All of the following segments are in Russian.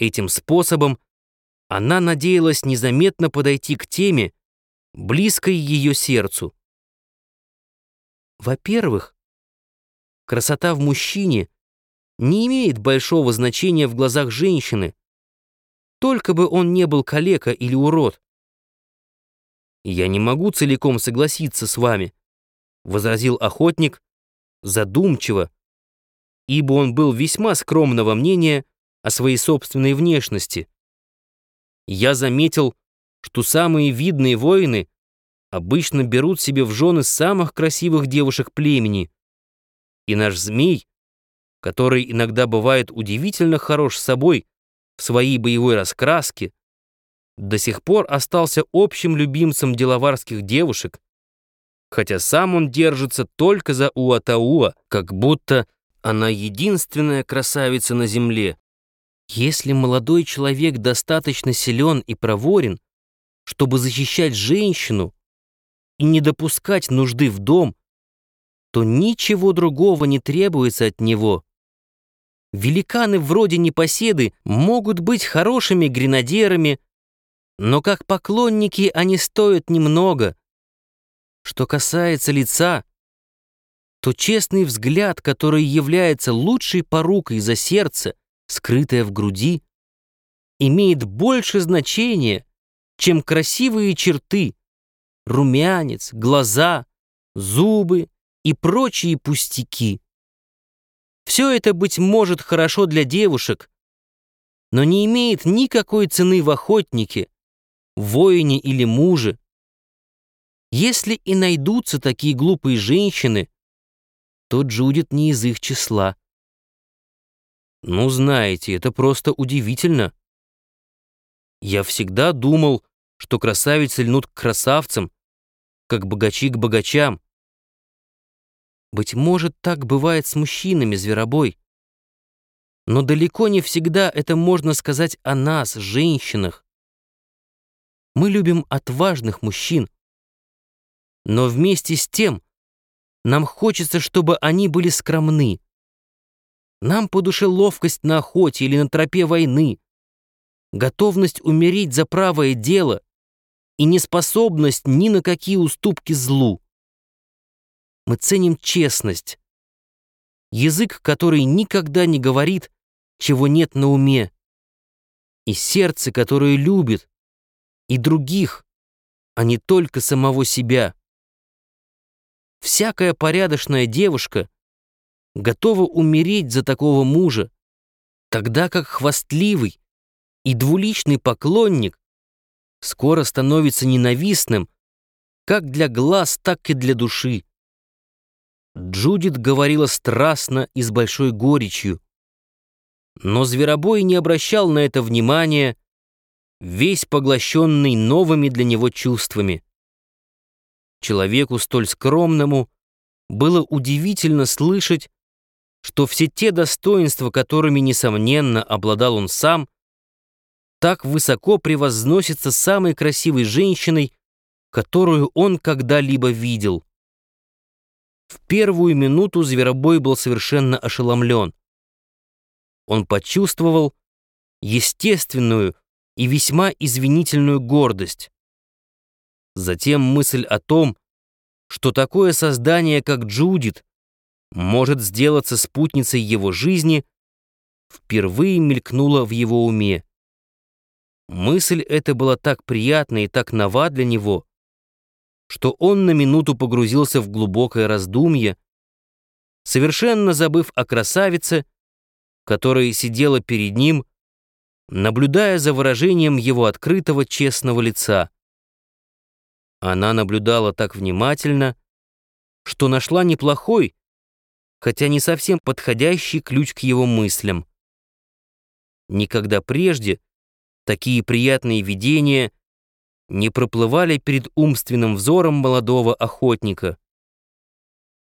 Этим способом она надеялась незаметно подойти к теме, близкой ее сердцу. Во-первых, красота в мужчине не имеет большого значения в глазах женщины, только бы он не был калека или урод. «Я не могу целиком согласиться с вами», — возразил охотник задумчиво, ибо он был весьма скромного мнения о своей собственной внешности. Я заметил, что самые видные воины обычно берут себе в жены самых красивых девушек племени, и наш змей, который иногда бывает удивительно хорош с собой в своей боевой раскраске, до сих пор остался общим любимцем деловарских девушек, хотя сам он держится только за Уатауа, как будто она единственная красавица на земле. Если молодой человек достаточно силен и проворен, чтобы защищать женщину и не допускать нужды в дом, то ничего другого не требуется от него. Великаны вроде непоседы могут быть хорошими гренадерами, но как поклонники они стоят немного. Что касается лица, то честный взгляд, который является лучшей порукой за сердце, скрытая в груди, имеет больше значения, чем красивые черты, румянец, глаза, зубы и прочие пустяки. Все это, быть может, хорошо для девушек, но не имеет никакой цены в охотнике, воине или муже. Если и найдутся такие глупые женщины, то Джудит не из их числа. Ну, знаете, это просто удивительно. Я всегда думал, что красавицы льнут к красавцам, как богачи к богачам. Быть может, так бывает с мужчинами, зверобой. Но далеко не всегда это можно сказать о нас, женщинах. Мы любим отважных мужчин. Но вместе с тем нам хочется, чтобы они были скромны. Нам по душе ловкость на охоте или на тропе войны, готовность умереть за правое дело и неспособность ни на какие уступки злу. Мы ценим честность, язык, который никогда не говорит, чего нет на уме, и сердце, которое любит, и других, а не только самого себя. Всякая порядочная девушка — готова умереть за такого мужа, тогда как хвастливый и двуличный поклонник скоро становится ненавистным как для глаз, так и для души. Джудит говорила страстно и с большой горечью. Но Зверобой не обращал на это внимания, весь поглощенный новыми для него чувствами. Человеку столь скромному было удивительно слышать, что все те достоинства, которыми, несомненно, обладал он сам, так высоко превозносятся самой красивой женщиной, которую он когда-либо видел. В первую минуту Зверобой был совершенно ошеломлен. Он почувствовал естественную и весьма извинительную гордость. Затем мысль о том, что такое создание, как Джудит, может сделаться спутницей его жизни, впервые мелькнула в его уме. Мысль эта была так приятна и так нова для него, что он на минуту погрузился в глубокое раздумье, совершенно забыв о красавице, которая сидела перед ним, наблюдая за выражением его открытого честного лица. Она наблюдала так внимательно, что нашла неплохой, хотя не совсем подходящий ключ к его мыслям. Никогда прежде такие приятные видения не проплывали перед умственным взором молодого охотника.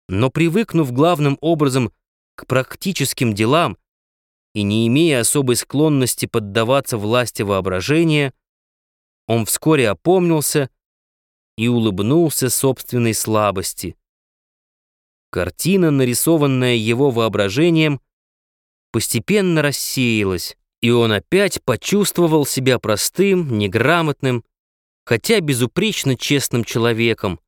Но привыкнув главным образом к практическим делам и не имея особой склонности поддаваться власти воображения, он вскоре опомнился и улыбнулся собственной слабости. Картина, нарисованная его воображением, постепенно рассеялась, И он опять почувствовал себя простым, неграмотным, хотя безупречно честным человеком,